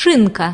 шинка.